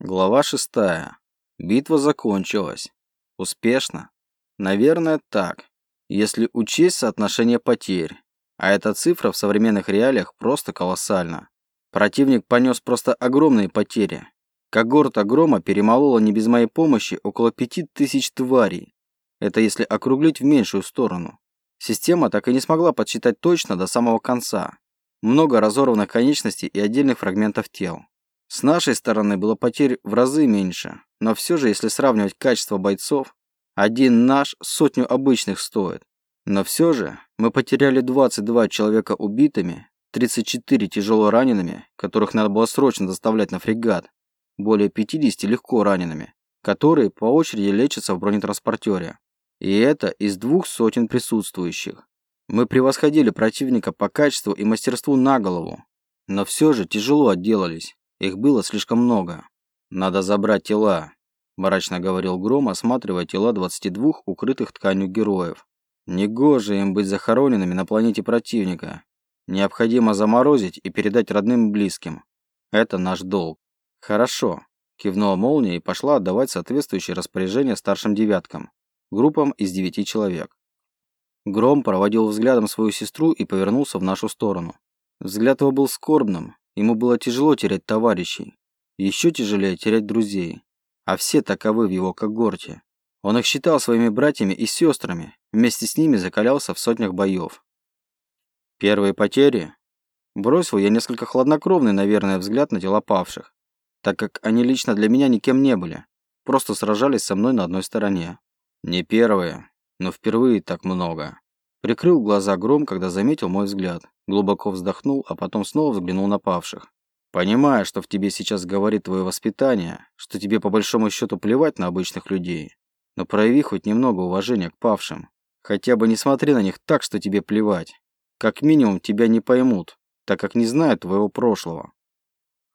Глава шестая. Битва закончилась. Успешно? Наверное, так. Если учесть соотношение потерь. А эта цифра в современных реалиях просто колоссальна. Противник понес просто огромные потери. Когорта грома перемолола не без моей помощи около пяти тысяч тварей. Это если округлить в меньшую сторону. Система так и не смогла подсчитать точно до самого конца. Много разорванных конечностей и отдельных фрагментов тел. С нашей стороны было потерь в разы меньше, но все же, если сравнивать качество бойцов, один наш сотню обычных стоит. Но все же мы потеряли 22 человека убитыми, 34 тяжело ранеными, которых надо было срочно доставлять на фрегат, более 50 легко ранеными, которые по очереди лечатся в бронетранспортере. И это из двух сотен присутствующих. Мы превосходили противника по качеству и мастерству на голову, но все же тяжело отделались. Их было слишком много. Надо забрать тела, мрачно говорил Гром, осматривая тела 22 укрытых тканью героев. Негоже им быть захороненными на планете противника. Необходимо заморозить и передать родным и близким. Это наш долг. Хорошо, кивнула молния и пошла отдавать соответствующие распоряжения старшим девяткам, группам из девяти человек. Гром проводил взглядом свою сестру и повернулся в нашу сторону. Взгляд его был скорбным, ему было тяжело терять товарищей, еще тяжелее терять друзей, а все таковы в его когорте. Он их считал своими братьями и сестрами, вместе с ними закалялся в сотнях боев. Первые потери? Бросил я несколько хладнокровный, наверное, взгляд на тела павших, так как они лично для меня никем не были, просто сражались со мной на одной стороне. Не первые, но впервые так много. Прикрыл глаза гром, когда заметил мой взгляд. Глубоко вздохнул, а потом снова взглянул на павших. Понимая, что в тебе сейчас говорит твое воспитание, что тебе по большому счету плевать на обычных людей, но прояви хоть немного уважения к павшим. Хотя бы не смотри на них так, что тебе плевать. Как минимум тебя не поймут, так как не знают твоего прошлого.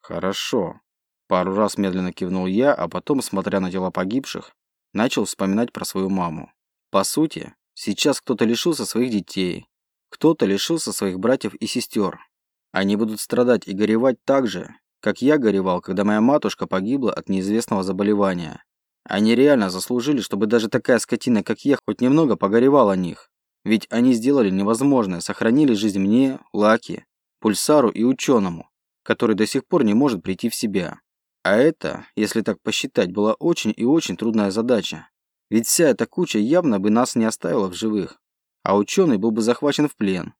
Хорошо. Пару раз медленно кивнул я, а потом, смотря на тела погибших, начал вспоминать про свою маму. По сути, сейчас кто-то лишился своих детей, кто-то лишился своих братьев и сестер. Они будут страдать и горевать так же, как я горевал, когда моя матушка погибла от неизвестного заболевания. Они реально заслужили, чтобы даже такая скотина, как я, хоть немного погоревал о них. Ведь они сделали невозможное, сохранили жизнь мне, Лаки, Пульсару и ученому, который до сих пор не может прийти в себя. А это, если так посчитать, была очень и очень трудная задача. Ведь вся эта куча явно бы нас не оставила в живых. А ученый был бы захвачен в плен.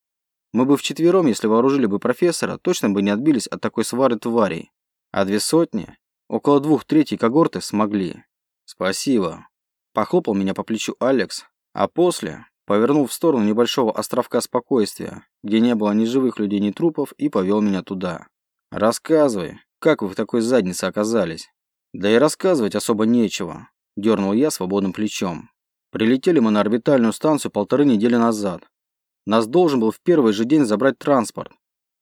Мы бы вчетвером, если вооружили бы профессора, точно бы не отбились от такой свары тварей. А две сотни, около двух третей когорты смогли. Спасибо. Похлопал меня по плечу Алекс, а после повернул в сторону небольшого островка спокойствия, где не было ни живых людей, ни трупов, и повел меня туда. Рассказывай, как вы в такой заднице оказались? Да и рассказывать особо нечего. Дернул я свободным плечом. Прилетели мы на орбитальную станцию полторы недели назад. Нас должен был в первый же день забрать транспорт.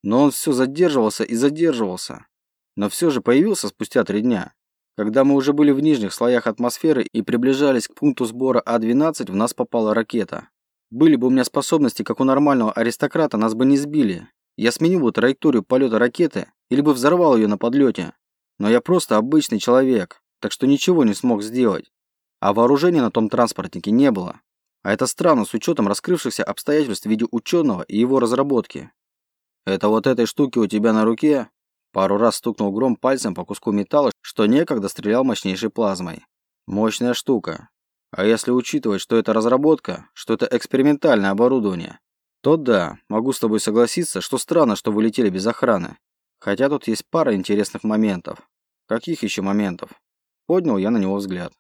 Но он все задерживался и задерживался. Но все же появился спустя три дня. Когда мы уже были в нижних слоях атмосферы и приближались к пункту сбора А-12, в нас попала ракета. Были бы у меня способности, как у нормального аристократа, нас бы не сбили. Я сменил бы траекторию полета ракеты или бы взорвал ее на подлете. Но я просто обычный человек, так что ничего не смог сделать. А вооружения на том транспортнике не было. А это странно с учетом раскрывшихся обстоятельств в виде ученого и его разработки. Это вот этой штуки у тебя на руке? Пару раз стукнул гром пальцем по куску металла, что некогда стрелял мощнейшей плазмой. Мощная штука. А если учитывать, что это разработка, что это экспериментальное оборудование, то да, могу с тобой согласиться, что странно, что вы летели без охраны. Хотя тут есть пара интересных моментов. Каких еще моментов? Поднял я на него взгляд.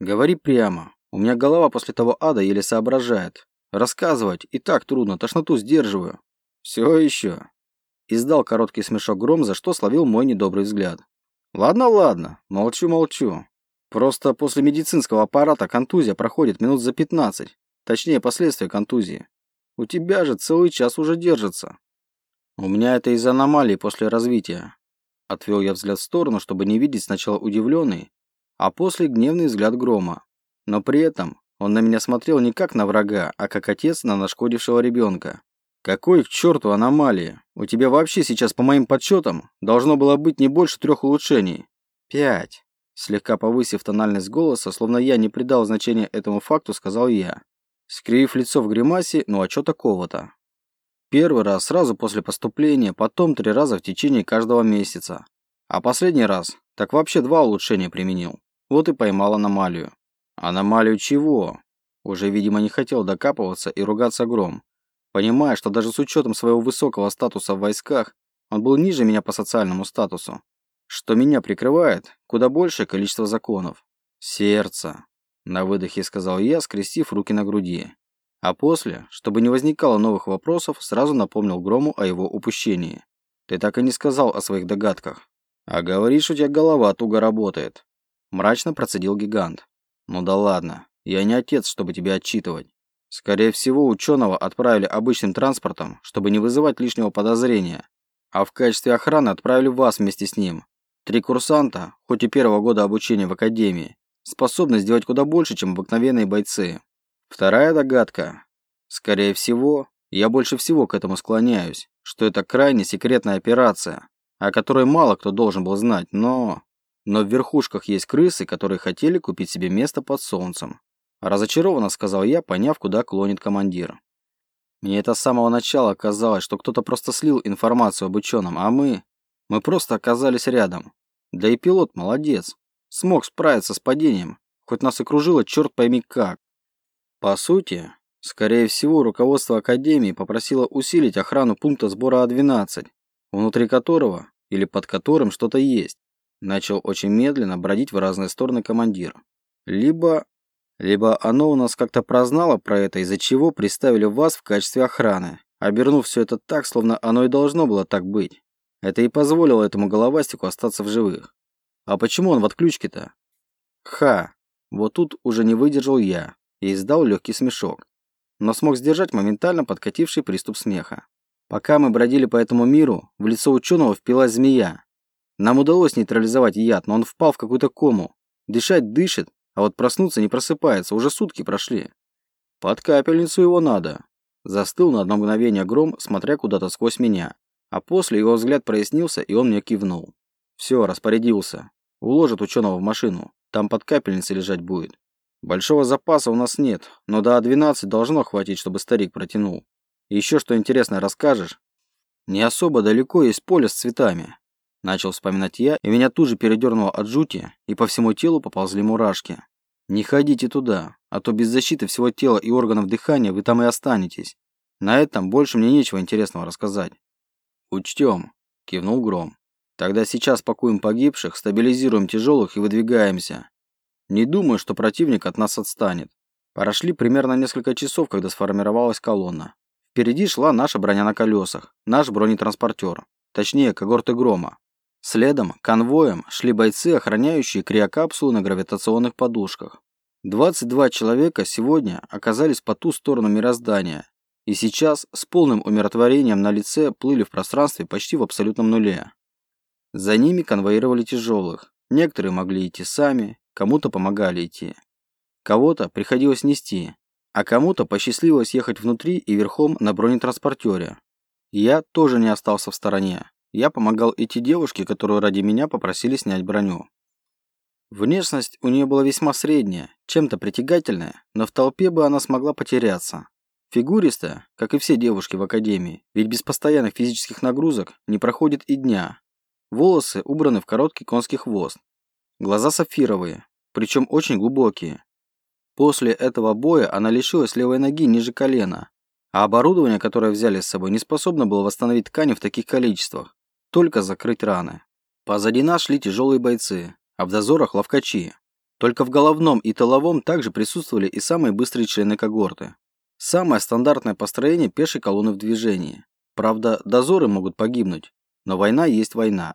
Говори прямо. У меня голова после того ада еле соображает. Рассказывать и так трудно, тошноту сдерживаю. Все еще. Издал короткий смешок гром, за что словил мой недобрый взгляд. Ладно, ладно, молчу-молчу. Просто после медицинского аппарата контузия проходит минут за 15. Точнее, последствия контузии. У тебя же целый час уже держится. У меня это из аномалии после развития. Отвел я взгляд в сторону, чтобы не видеть сначала удивленный, а после гневный взгляд грома. Но при этом он на меня смотрел не как на врага, а как отец на нашкодившего ребенка. Какой к черту аномалии? У тебя вообще сейчас, по моим подсчетам, должно было быть не больше трех улучшений. Пять. Слегка повысив тональность голоса, словно я не придал значения этому факту, сказал я. Скривив лицо в гримасе, ну а чё такого-то? Первый раз сразу после поступления, потом три раза в течение каждого месяца. А последний раз, так вообще два улучшения применил. Вот и поймал аномалию. Аномалию чего? Уже, видимо, не хотел докапываться и ругаться гром. Понимая, что даже с учетом своего высокого статуса в войсках, он был ниже меня по социальному статусу. Что меня прикрывает куда большее количество законов. Сердце. На выдохе сказал я, скрестив руки на груди. А после, чтобы не возникало новых вопросов, сразу напомнил Грому о его упущении. Ты так и не сказал о своих догадках. А говоришь, у тебя голова туго работает. Мрачно процедил гигант. Ну да ладно, я не отец, чтобы тебя отчитывать. Скорее всего, ученого отправили обычным транспортом, чтобы не вызывать лишнего подозрения. А в качестве охраны отправили вас вместе с ним. Три курсанта, хоть и первого года обучения в академии, способны сделать куда больше, чем обыкновенные бойцы. Вторая догадка. Скорее всего, я больше всего к этому склоняюсь, что это крайне секретная операция, о которой мало кто должен был знать, но... Но в верхушках есть крысы, которые хотели купить себе место под солнцем. Разочарованно сказал я, поняв, куда клонит командир. Мне это с самого начала казалось, что кто-то просто слил информацию об ученом, а мы... Мы просто оказались рядом. Да и пилот молодец. Смог справиться с падением, хоть нас и кружило черт пойми как. По сути, скорее всего, руководство Академии попросило усилить охрану пункта сбора А-12, внутри которого или под которым что-то есть. Начал очень медленно бродить в разные стороны командир. Либо... Либо оно у нас как-то прознало про это, из-за чего приставили вас в качестве охраны, обернув все это так, словно оно и должно было так быть. Это и позволило этому головастику остаться в живых. А почему он в отключке-то? Ха! Вот тут уже не выдержал я и издал легкий смешок, но смог сдержать моментально подкативший приступ смеха. Пока мы бродили по этому миру, в лицо ученого впилась змея, нам удалось нейтрализовать яд, но он впал в какую-то кому. Дышать дышит, а вот проснуться не просыпается, уже сутки прошли. Под капельницу его надо. Застыл на одно мгновение гром, смотря куда-то сквозь меня. А после его взгляд прояснился, и он мне кивнул. Все, распорядился. Уложит ученого в машину. Там под капельницей лежать будет. Большого запаса у нас нет, но до А12 должно хватить, чтобы старик протянул. И еще что интересное расскажешь? Не особо далеко есть поле с цветами. Начал вспоминать я, и меня тут же передернуло от жути, и по всему телу поползли мурашки. Не ходите туда, а то без защиты всего тела и органов дыхания вы там и останетесь. На этом больше мне нечего интересного рассказать. Учтем, кивнул Гром. Тогда сейчас пакуем погибших, стабилизируем тяжелых и выдвигаемся. Не думаю, что противник от нас отстанет. Прошли примерно несколько часов, когда сформировалась колонна. Впереди шла наша броня на колесах, наш бронетранспортер, точнее, когорты Грома. Следом, конвоем, шли бойцы, охраняющие криокапсулу на гравитационных подушках. 22 человека сегодня оказались по ту сторону мироздания, и сейчас с полным умиротворением на лице плыли в пространстве почти в абсолютном нуле. За ними конвоировали тяжелых. Некоторые могли идти сами, кому-то помогали идти. Кого-то приходилось нести, а кому-то посчастливилось ехать внутри и верхом на бронетранспортере. Я тоже не остался в стороне. Я помогал идти девушке, которую ради меня попросили снять броню. Внешность у нее была весьма средняя, чем-то притягательная, но в толпе бы она смогла потеряться. Фигуристая, как и все девушки в академии, ведь без постоянных физических нагрузок не проходит и дня. Волосы убраны в короткий конский хвост. Глаза сапфировые, причем очень глубокие. После этого боя она лишилась левой ноги ниже колена, а оборудование, которое взяли с собой, не способно было восстановить ткани в таких количествах только закрыть раны. Позади нас шли тяжелые бойцы, а в дозорах ловкачи. Только в головном и тыловом также присутствовали и самые быстрые члены когорты. Самое стандартное построение пешей колонны в движении. Правда, дозоры могут погибнуть, но война есть война.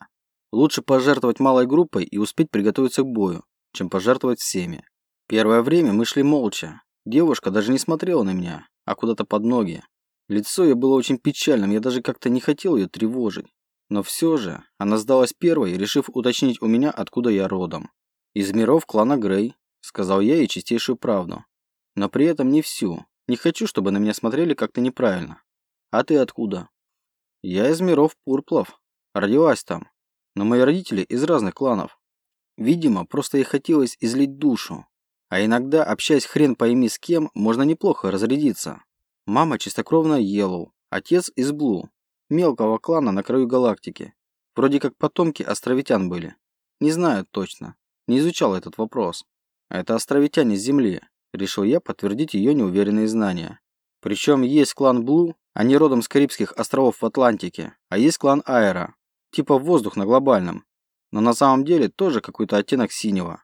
Лучше пожертвовать малой группой и успеть приготовиться к бою, чем пожертвовать всеми. Первое время мы шли молча. Девушка даже не смотрела на меня, а куда-то под ноги. Лицо ее было очень печальным, я даже как-то не хотел ее тревожить. Но все же она сдалась первой, решив уточнить у меня, откуда я родом. «Из миров клана Грей», — сказал я ей чистейшую правду. Но при этом не всю. Не хочу, чтобы на меня смотрели как-то неправильно. «А ты откуда?» «Я из миров Пурплов. Родилась там. Но мои родители из разных кланов». Видимо, просто ей хотелось излить душу. А иногда, общаясь хрен пойми с кем, можно неплохо разрядиться. Мама чистокровная Йеллоу, отец из Блу, мелкого клана на краю галактики. Вроде как потомки островитян были. Не знаю точно. Не изучал этот вопрос. Это островитяне с Земли. Решил я подтвердить ее неуверенные знания. Причем есть клан Блу, они родом с Карибских островов в Атлантике, а есть клан Аэро, типа воздух на глобальном. Но на самом деле тоже какой-то оттенок синего.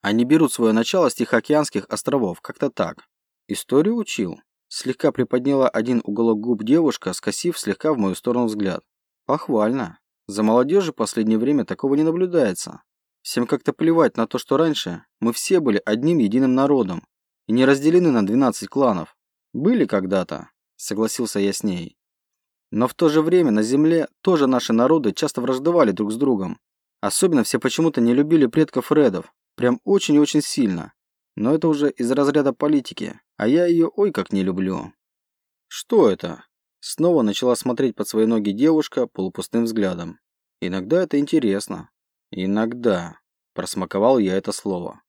Они берут свое начало с Тихоокеанских островов, как-то так. Историю учил. Слегка приподняла один уголок губ девушка, скосив слегка в мою сторону взгляд. Похвально. За молодежью последнее время такого не наблюдается. Всем как-то плевать на то, что раньше мы все были одним единым народом и не разделены на 12 кланов. Были когда-то, согласился я с ней. Но в то же время на Земле тоже наши народы часто враждовали друг с другом. Особенно все почему-то не любили предков Редов, Прям очень и очень сильно. Но это уже из разряда политики, а я ее ой как не люблю. Что это? Снова начала смотреть под свои ноги девушка полупустым взглядом. Иногда это интересно. Иногда. Просмаковал я это слово.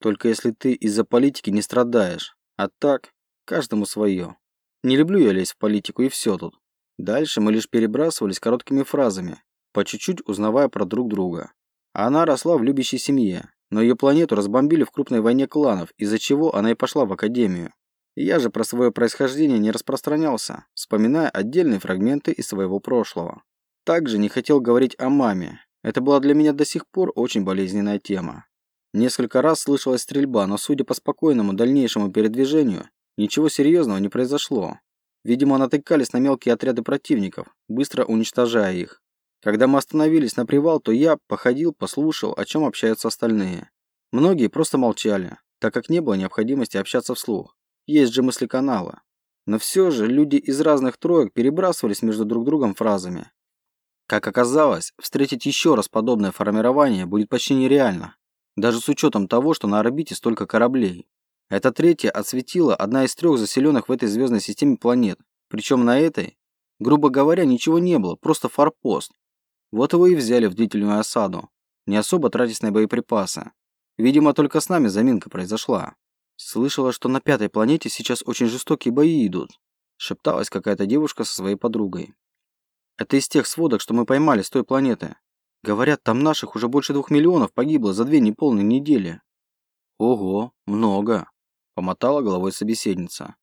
Только если ты из-за политики не страдаешь. А так, каждому свое. Не люблю я лезть в политику и все тут. Дальше мы лишь перебрасывались короткими фразами, по чуть-чуть узнавая про друг друга. Она росла в любящей семье, но ее планету разбомбили в крупной войне кланов, из-за чего она и пошла в Академию. Я же про свое происхождение не распространялся, вспоминая отдельные фрагменты из своего прошлого. Также не хотел говорить о маме. Это была для меня до сих пор очень болезненная тема. Несколько раз слышалась стрельба, но судя по спокойному дальнейшему передвижению, ничего серьезного не произошло. Видимо, натыкались на мелкие отряды противников, быстро уничтожая их. Когда мы остановились на привал, то я походил, послушал, о чем общаются остальные. Многие просто молчали, так как не было необходимости общаться вслух. Есть же мысли канала. Но все же люди из разных троек перебрасывались между друг другом фразами. Как оказалось, встретить еще раз подобное формирование будет почти нереально. Даже с учетом того, что на орбите столько кораблей. Это третья отсветила одна из трех заселенных в этой звездной системе планет. Причем на этой, грубо говоря, ничего не было, просто форпост, вот его и взяли в длительную осаду, не особо тратясь на боеприпасы. Видимо, только с нами заминка произошла. Слышала, что на пятой планете сейчас очень жестокие бои идут. Шепталась какая-то девушка со своей подругой. Это из тех сводок, что мы поймали с той планеты. Говорят, там наших уже больше двух миллионов погибло за две неполные недели. Ого, много. Помотала головой собеседница.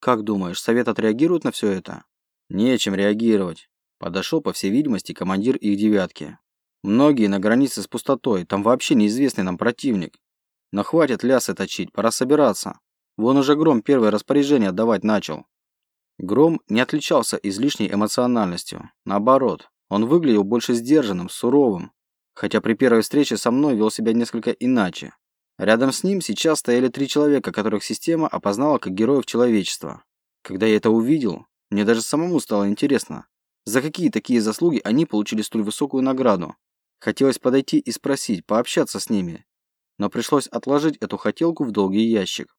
Как думаешь, совет отреагирует на все это? Нечем реагировать. Подошел, по всей видимости, командир их девятки. Многие на границе с пустотой, там вообще неизвестный нам противник. Но хватит лясы точить, пора собираться. Вон уже Гром первое распоряжение отдавать начал. Гром не отличался излишней эмоциональностью. Наоборот, он выглядел больше сдержанным, суровым. Хотя при первой встрече со мной вел себя несколько иначе. Рядом с ним сейчас стояли три человека, которых система опознала как героев человечества. Когда я это увидел, мне даже самому стало интересно, за какие такие заслуги они получили столь высокую награду? Хотелось подойти и спросить, пообщаться с ними. Но пришлось отложить эту хотелку в долгий ящик.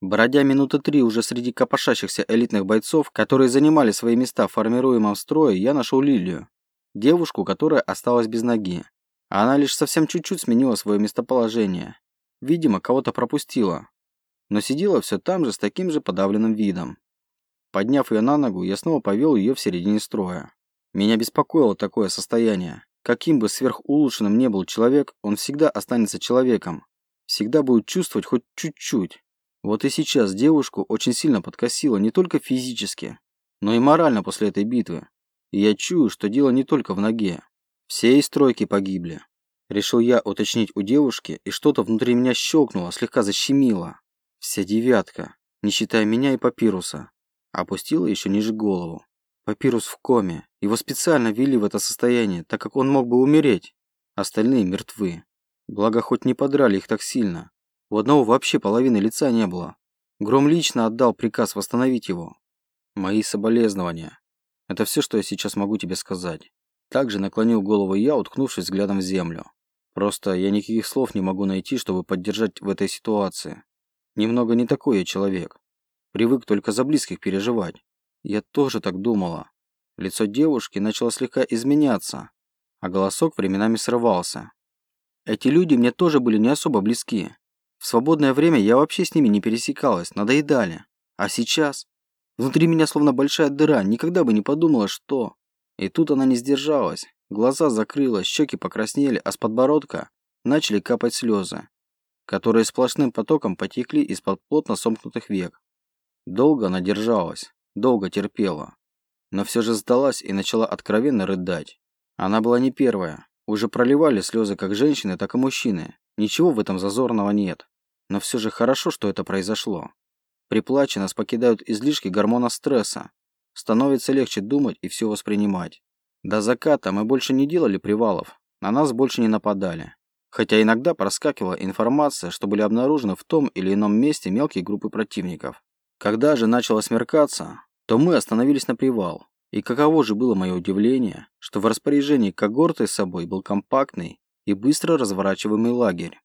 Бродя минуты три уже среди копошащихся элитных бойцов, которые занимали свои места в формируемом строе, я нашел Лилию. Девушку, которая осталась без ноги. Она лишь совсем чуть-чуть сменила свое местоположение. Видимо, кого-то пропустила. Но сидела все там же с таким же подавленным видом. Подняв ее на ногу, я снова повел ее в середине строя. Меня беспокоило такое состояние. Каким бы сверхулучшенным не был человек, он всегда останется человеком. Всегда будет чувствовать хоть чуть-чуть. Вот и сейчас девушку очень сильно подкосило не только физически, но и морально после этой битвы. И я чую, что дело не только в ноге. Все из стройки погибли. Решил я уточнить у девушки, и что-то внутри меня щелкнуло, слегка защемило. Вся девятка, не считая меня и папируса. Опустила еще ниже голову. Папирус в коме. Его специально ввели в это состояние, так как он мог бы умереть. Остальные мертвы. Благо, хоть не подрали их так сильно. У одного вообще половины лица не было. Гром лично отдал приказ восстановить его. Мои соболезнования. Это все, что я сейчас могу тебе сказать. Также наклонил голову я, уткнувшись взглядом в землю. Просто я никаких слов не могу найти, чтобы поддержать в этой ситуации. Немного не такой я человек. Привык только за близких переживать. Я тоже так думала. Лицо девушки начало слегка изменяться, а голосок временами срывался. Эти люди мне тоже были не особо близки. В свободное время я вообще с ними не пересекалась, надоедали. А сейчас? Внутри меня словно большая дыра, никогда бы не подумала, что... И тут она не сдержалась. Глаза закрыла, щеки покраснели, а с подбородка начали капать слезы, которые сплошным потоком потекли из-под плотно сомкнутых век. Долго она держалась, долго терпела, но все же сдалась и начала откровенно рыдать. Она была не первая. Уже проливали слезы как женщины, так и мужчины. Ничего в этом зазорного нет. Но все же хорошо, что это произошло. При плаче нас покидают излишки гормона стресса. Становится легче думать и все воспринимать. До заката мы больше не делали привалов. На нас больше не нападали. Хотя иногда проскакивала информация, что были обнаружены в том или ином месте мелкие группы противников. Когда же начало смеркаться, то мы остановились на привал. И каково же было мое удивление, что в распоряжении когорты с собой был компактный и быстро разворачиваемый лагерь.